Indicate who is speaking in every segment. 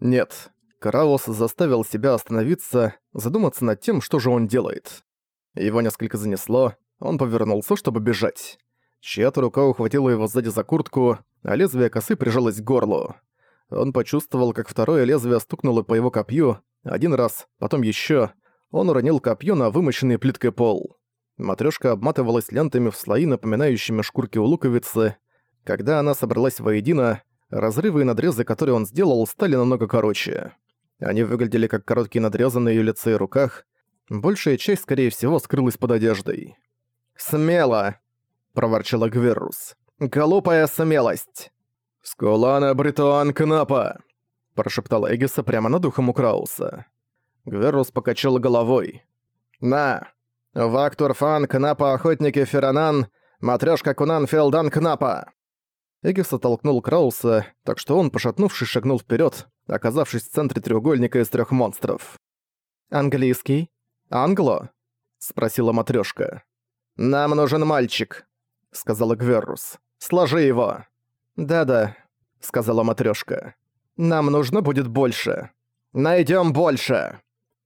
Speaker 1: Нет. Караус заставил себя остановиться, задуматься над тем, что же он делает. Его несколько занесло, он повернулся, чтобы бежать. Чья-то рука ухватила его сзади за куртку, а лезвие косы прижалось к горлу. Он почувствовал, как второе лезвие стукнуло по его копью, один раз, потом еще. Он уронил копье на вымощенный плиткой пол. Матрёшка обматывалась лентами в слои, напоминающими шкурки у луковицы. Когда она собралась воедино, разрывы и надрезы, которые он сделал, стали намного короче. Они выглядели как короткие надрезы на её лице и руках. Большая часть, скорее всего, скрылась под одеждой. «Смело!» — проворчала Гверрус. «Глупая смелость!» «Скулана Бритуан Кнапа!» — прошептал Эгиса прямо над ухом у Крауса. Гверрус покачала головой. «На! Вактур Фан Кнапа Охотники Феранан, Матрёшка Кунан Фелдан Кнапа!» Эгис оттолкнул Крауса, так что он, пошатнувшись, шагнул вперед, оказавшись в центре треугольника из трех монстров. «Английский? Англо?» — спросила матрешка. «Нам нужен мальчик», — сказала Гверрус. «Сложи его». «Да-да», — сказала матрешка. «Нам нужно будет больше. Найдем больше».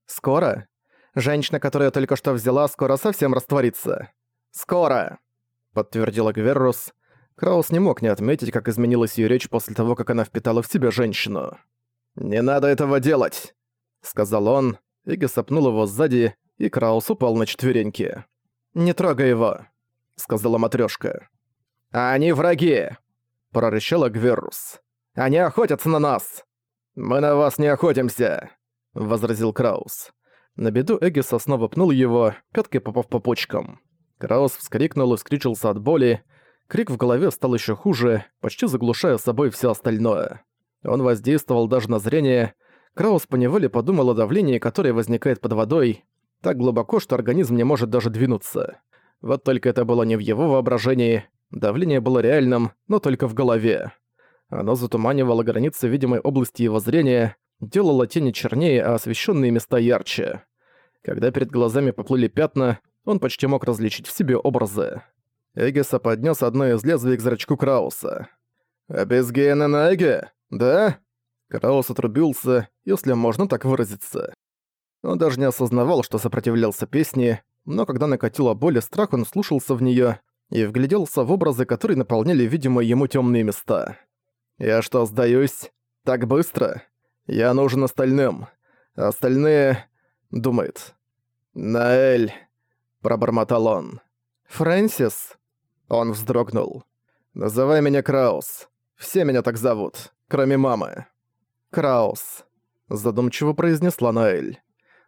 Speaker 1: «Скоро? Женщина, которую я только что взяла, скоро совсем растворится». «Скоро», — подтвердила Гверрус, Краус не мог не отметить, как изменилась её речь после того, как она впитала в себя женщину. «Не надо этого делать!» — сказал он. Ига сопнул его сзади, и Краус упал на четвереньки. «Не трогай его», — сказала матрешка. «Они враги!» — прорычала Гверрус. «Они охотятся на нас!» «Мы на вас не охотимся!» — возразил Краус. На беду Эгиса снова пнул его, пяткой попав по почкам. Краус вскрикнул и вскричился от боли, Крик в голове стал еще хуже, почти заглушая собой все остальное. Он воздействовал даже на зрение. Краус поневоле подумал о давлении, которое возникает под водой, так глубоко, что организм не может даже двинуться. Вот только это было не в его воображении, давление было реальным, но только в голове. Оно затуманивало границы видимой области его зрения, делало тени чернее, а освещенные места ярче. Когда перед глазами поплыли пятна, он почти мог различить в себе образы. Эгиса поднес одно из лезвий к зрачку Крауса. «Обезгены на Эге? Да?» Краус отрубился, если можно так выразиться. Он даже не осознавал, что сопротивлялся песне, но когда накатила боль и страх, он слушался в неё и вгляделся в образы, которые наполняли видимые ему тёмные места. «Я что, сдаюсь? Так быстро? Я нужен остальным. Остальные...» — думает. «Наэль», — пробормотал он. «Фрэнсис», он вздрогнул. «Называй меня Краус. Все меня так зовут, кроме мамы». «Краус», — задумчиво произнесла Наэль.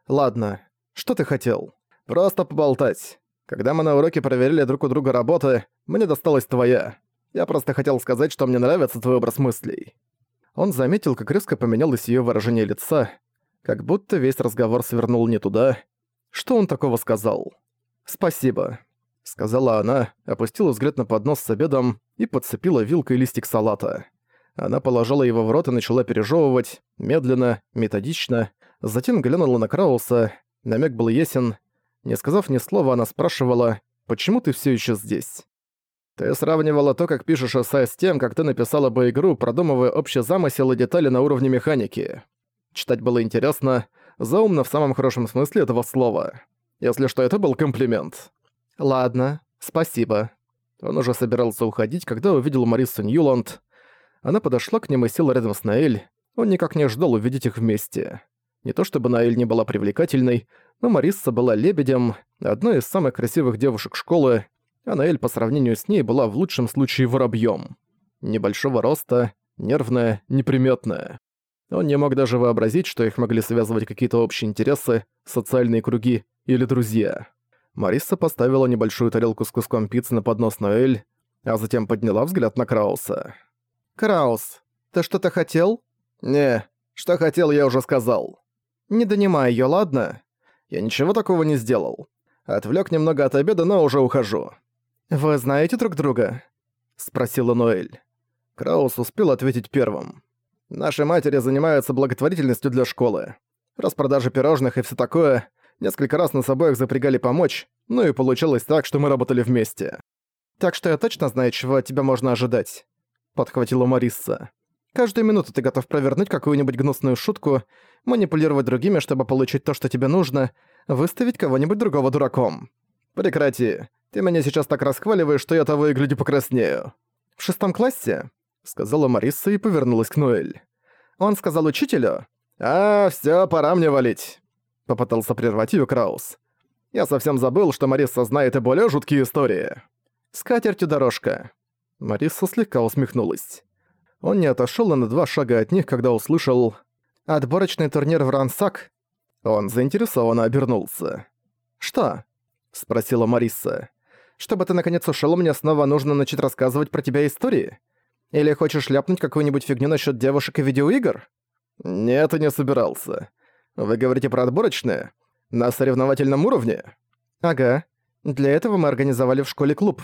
Speaker 1: «Ладно, что ты хотел?» «Просто поболтать. Когда мы на уроке проверили друг у друга работы, мне досталась твоя. Я просто хотел сказать, что мне нравится твой образ мыслей». Он заметил, как резко поменялось её выражение лица, как будто весь разговор свернул не туда. Что он такого сказал? «Спасибо сказала она, опустила взгляд на поднос с обедом и подцепила вилкой листик салата. Она положила его в рот и начала пережевывать, медленно, методично, затем глянула на Крауса, намек был ясен. Не сказав ни слова, она спрашивала, «Почему ты все еще здесь?» «Ты сравнивала то, как пишешь эссе с тем, как ты написала бы игру, продумывая общий замысел и детали на уровне механики. Читать было интересно, заумно в самом хорошем смысле этого слова. Если что, это был комплимент. «Ладно, спасибо». Он уже собирался уходить, когда увидел Марису Ньюланд. Она подошла к ним и села рядом с Наэль. Он никак не ждал увидеть их вместе. Не то чтобы Наэль не была привлекательной, но Марисса была лебедем, одной из самых красивых девушек школы, а Наэль по сравнению с ней была в лучшем случае воробьём. Небольшого роста, нервная, неприметная. Он не мог даже вообразить, что их могли связывать какие-то общие интересы, социальные круги или друзья. Мариса поставила небольшую тарелку с куском пиццы на поднос Ноэль, а затем подняла взгляд на Крауса. «Краус, ты что-то хотел?» «Не, что хотел, я уже сказал». «Не донимай её, ладно?» «Я ничего такого не сделал. Отвлёк немного от обеда, но уже ухожу». «Вы знаете друг друга?» — спросила Ноэль. Краус успел ответить первым. «Наши матери занимаются благотворительностью для школы. Распродажа пирожных и всё такое. Несколько раз нас обоих запрягали помочь, ну и получилось так, что мы работали вместе. Так что я точно знаю, чего от тебя можно ожидать», — подхватила Марисса. Каждую минуту ты готов провернуть какую-нибудь гнусную шутку, манипулировать другими, чтобы получить то, что тебе нужно, выставить кого-нибудь другого дураком. Прекрати. Ты меня сейчас так расхваливаешь, что я того и гляди покраснею. В шестом классе, сказала Мариса и повернулась к Ноэль. Он сказал учителю, «А, всё, пора мне валить», — попытался прервать её Краус. «Я совсем забыл, что Мариса знает и более жуткие истории». «С катертью дорожка». Мариса слегка усмехнулась. Он не отошёл на два шага от них, когда услышал «Отборочный турнир в Рансак». Он заинтересованно обернулся. «Что?» — спросила Мариса. «Чтобы ты наконец ушёл, мне снова нужно начать рассказывать про тебя истории? Или хочешь ляпнуть какую-нибудь фигню насчёт девушек и видеоигр?» «Нет, и не собирался. Вы говорите про отборочные? На соревновательном уровне?» «Ага. Для этого мы организовали в школе клуб.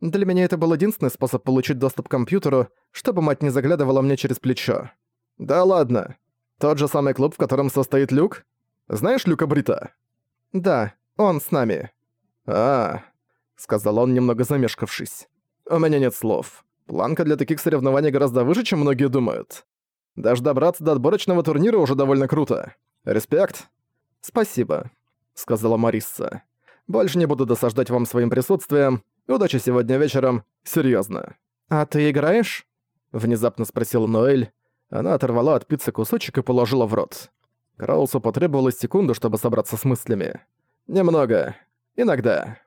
Speaker 1: Для меня это был единственный способ получить доступ к компьютеру, чтобы мать не заглядывала мне через плечо. Да ладно. Тот же самый клуб, в котором состоит Люк? Знаешь Люка Брита? Да, он с нами. А, сказал он, немного замешкавшись. У меня нет слов. Планка для таких соревнований гораздо выше, чем многие думают. Даже добраться до отборочного турнира уже довольно круто. Респект. Спасибо, сказала Марисса. Больше не буду досаждать вам своим присутствием. Удачи сегодня вечером. Серьезно. А ты играешь? Внезапно спросила Ноэль. Она оторвала от пиццы кусочек и положила в рот. Краусу потребовалась секунда, чтобы собраться с мыслями. «Немного. Иногда».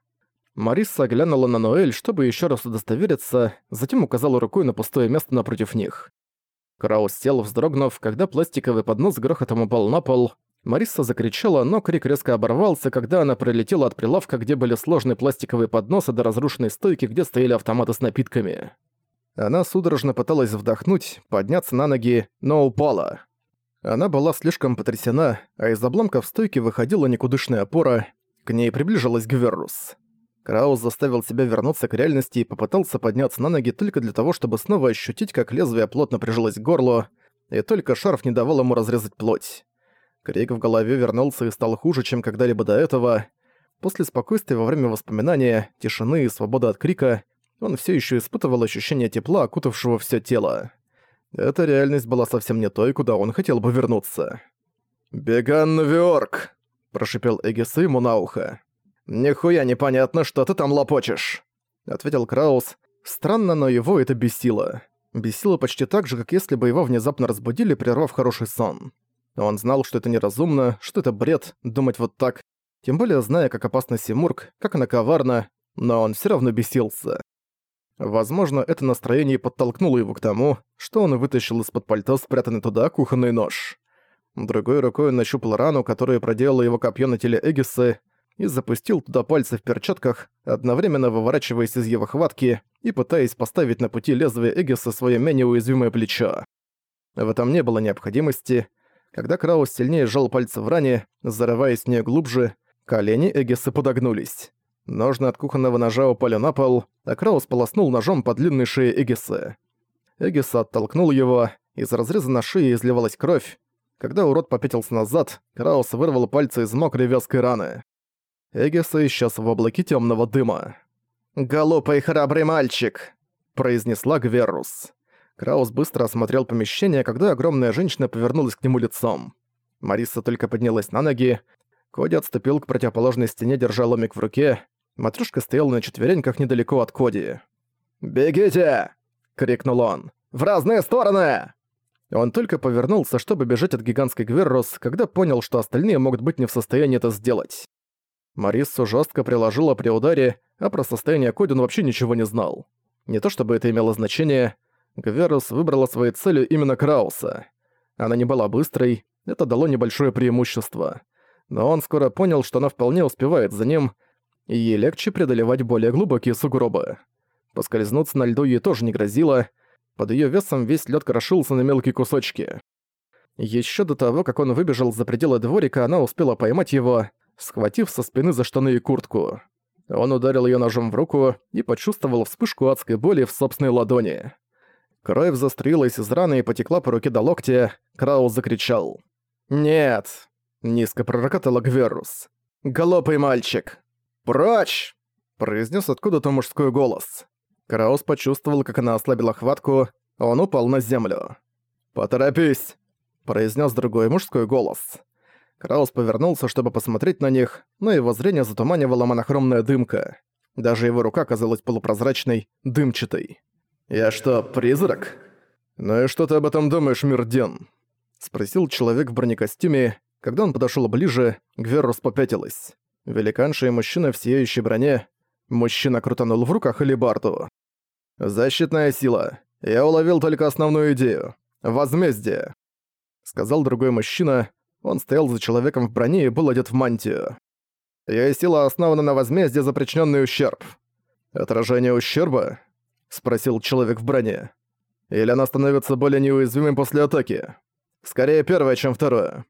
Speaker 1: Мариса глянула на Ноэль, чтобы еще раз удостовериться, затем указала рукой на пустое место напротив них. Краус сел, вздрогнув, когда пластиковый поднос грохотом упал на пол. Мариса закричала, но крик резко оборвался, когда она пролетела от прилавка, где были сложные пластиковые подносы до разрушенной стойки, где стояли автоматы с напитками. Она судорожно пыталась вдохнуть, подняться на ноги, но упала. Она была слишком потрясена, а из обломков стойки выходила никудышная опора, к ней приближалась Гверрус. Краус заставил себя вернуться к реальности и попытался подняться на ноги только для того, чтобы снова ощутить, как лезвие плотно прижилось к горлу, и только шарф не давал ему разрезать плоть. Крик в голове вернулся и стал хуже, чем когда-либо до этого. После спокойствия во время воспоминания, тишины и свободы от крика, он все еще испытывал ощущение тепла, окутавшего все тело. Эта реальность была совсем не той, куда он хотел бы вернуться. «Беган Ньюорк!» – прошипел Эгисы ему на ухо. «Нихуя непонятно, что ты там лопочешь», — ответил Краус. Странно, но его это бесило. Бесило почти так же, как если бы его внезапно разбудили, прервав хороший сон. Он знал, что это неразумно, что это бред, думать вот так. Тем более зная, как опасна Симург, как она коварна, но он все равно бесился. Возможно, это настроение подтолкнуло его к тому, что он вытащил из-под пальто спрятанный туда кухонный нож. Другой рукой он нащупал рану, которая проделала его копье на теле Эгисы, и запустил туда пальцы в перчатках, одновременно выворачиваясь из его хватки и пытаясь поставить на пути лезвие Эгиса свое менее уязвимое плечо. В этом не было необходимости. Когда Краус сильнее сжал пальцы в ране, зарываясь в нее глубже, колени Эгиса подогнулись. Ножны от кухонного ножа упали на пол, а Краус полоснул ножом по длинной шее Эгиса. Эгиса оттолкнул его, из разреза на шее изливалась кровь. Когда урод попятился назад, Краус вырвал пальцы из мокрой вязкой раны. Эгиса исчез в облаке темного дыма. «Голубый храбрый мальчик!» – произнесла Гверрус. Краус быстро осмотрел помещение, когда огромная женщина повернулась к нему лицом. Мариса только поднялась на ноги. Коди отступил к противоположной стене, держа ломик в руке. Матрюшка стояла на четвереньках недалеко от Коди. «Бегите!» — крикнул он. «В разные стороны!» Он только повернулся, чтобы бежать от гигантской Гверрус, когда понял, что остальные могут быть не в состоянии это сделать. Мариссу жестко приложила при ударе, а про состояние Коди он вообще ничего не знал. Не то чтобы это имело значение, Гверус выбрала своей целью именно Крауса. Она не была быстрой, это дало небольшое преимущество. Но он скоро понял, что она вполне успевает за ним, и ей легче преодолевать более глубокие сугробы. Поскользнуться на льду ей тоже не грозило, под ее весом весь лед крошился на мелкие кусочки. Еще до того, как он выбежал за пределы дворика, она успела поймать его, схватив со спины за штаны и куртку. Он ударил её ножом в руку и почувствовал вспышку адской боли в собственной ладони. Кровь застрелилась из раны и потекла по руке до локтя. Краус закричал. «Нет!» — низко пророкотала Гверрус. «Голопый мальчик!» «Прочь!» — произнес откуда-то мужской голос. Краус почувствовал, как она ослабила хватку, а он упал на землю. «Поторопись!» – произнес другой мужской голос. Краус повернулся, чтобы посмотреть на них, но его зрение затуманивала монохромная дымка. Даже его рука казалась полупрозрачной, дымчатой. «Я что, призрак?» «Ну и что ты об этом думаешь, Мирден?» — спросил человек в бронекостюме. Когда он подошёл ближе, Гверрус попятилась. Великанша и мужчина в сияющей броне. Мужчина крутанул в руках алебарду. «Защитная сила. Я уловил только основную идею. Возмездие», — сказал другой мужчина. Он стоял за человеком в броне и был одет в мантию. «Её сила основана на возмездии за причинённый ущерб». «Отражение ущерба?» — спросил человек в броне. Или она становится более неуязвимой после атаки? Скорее первое, чем второе.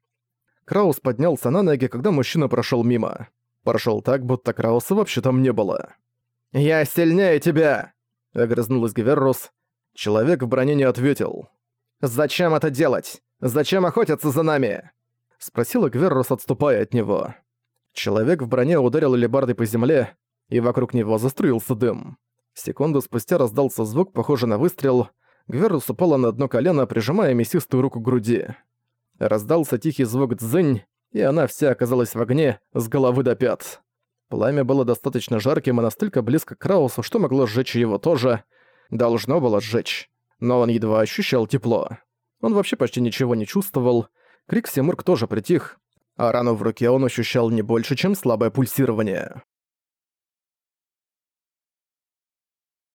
Speaker 1: Краус поднялся на ноги, когда мужчина прошел мимо. Прошел так, будто Крауса вообще там не было. «Я сильнее тебя!» — огрызнулась Гверрус. Человек в броне не ответил. «Зачем это делать? Зачем охотиться за нами?» — спросила Гверрус, отступая от него. Человек в броне ударил лебардой по земле, и вокруг него заструился дым. Секунду спустя раздался звук, похожий на выстрел — Гверус упала на одно колено, прижимая мясистую руку к груди. Раздался тихий звук дзынь, и она вся оказалась в огне с головы до пят. Пламя было достаточно жарким и настолько близко к Краусу, что могло сжечь его тоже. Должно было сжечь. Но он едва ощущал тепло. Он вообще почти ничего не чувствовал. Крик Симург тоже притих, а рану в руке он ощущал не больше, чем слабое пульсирование.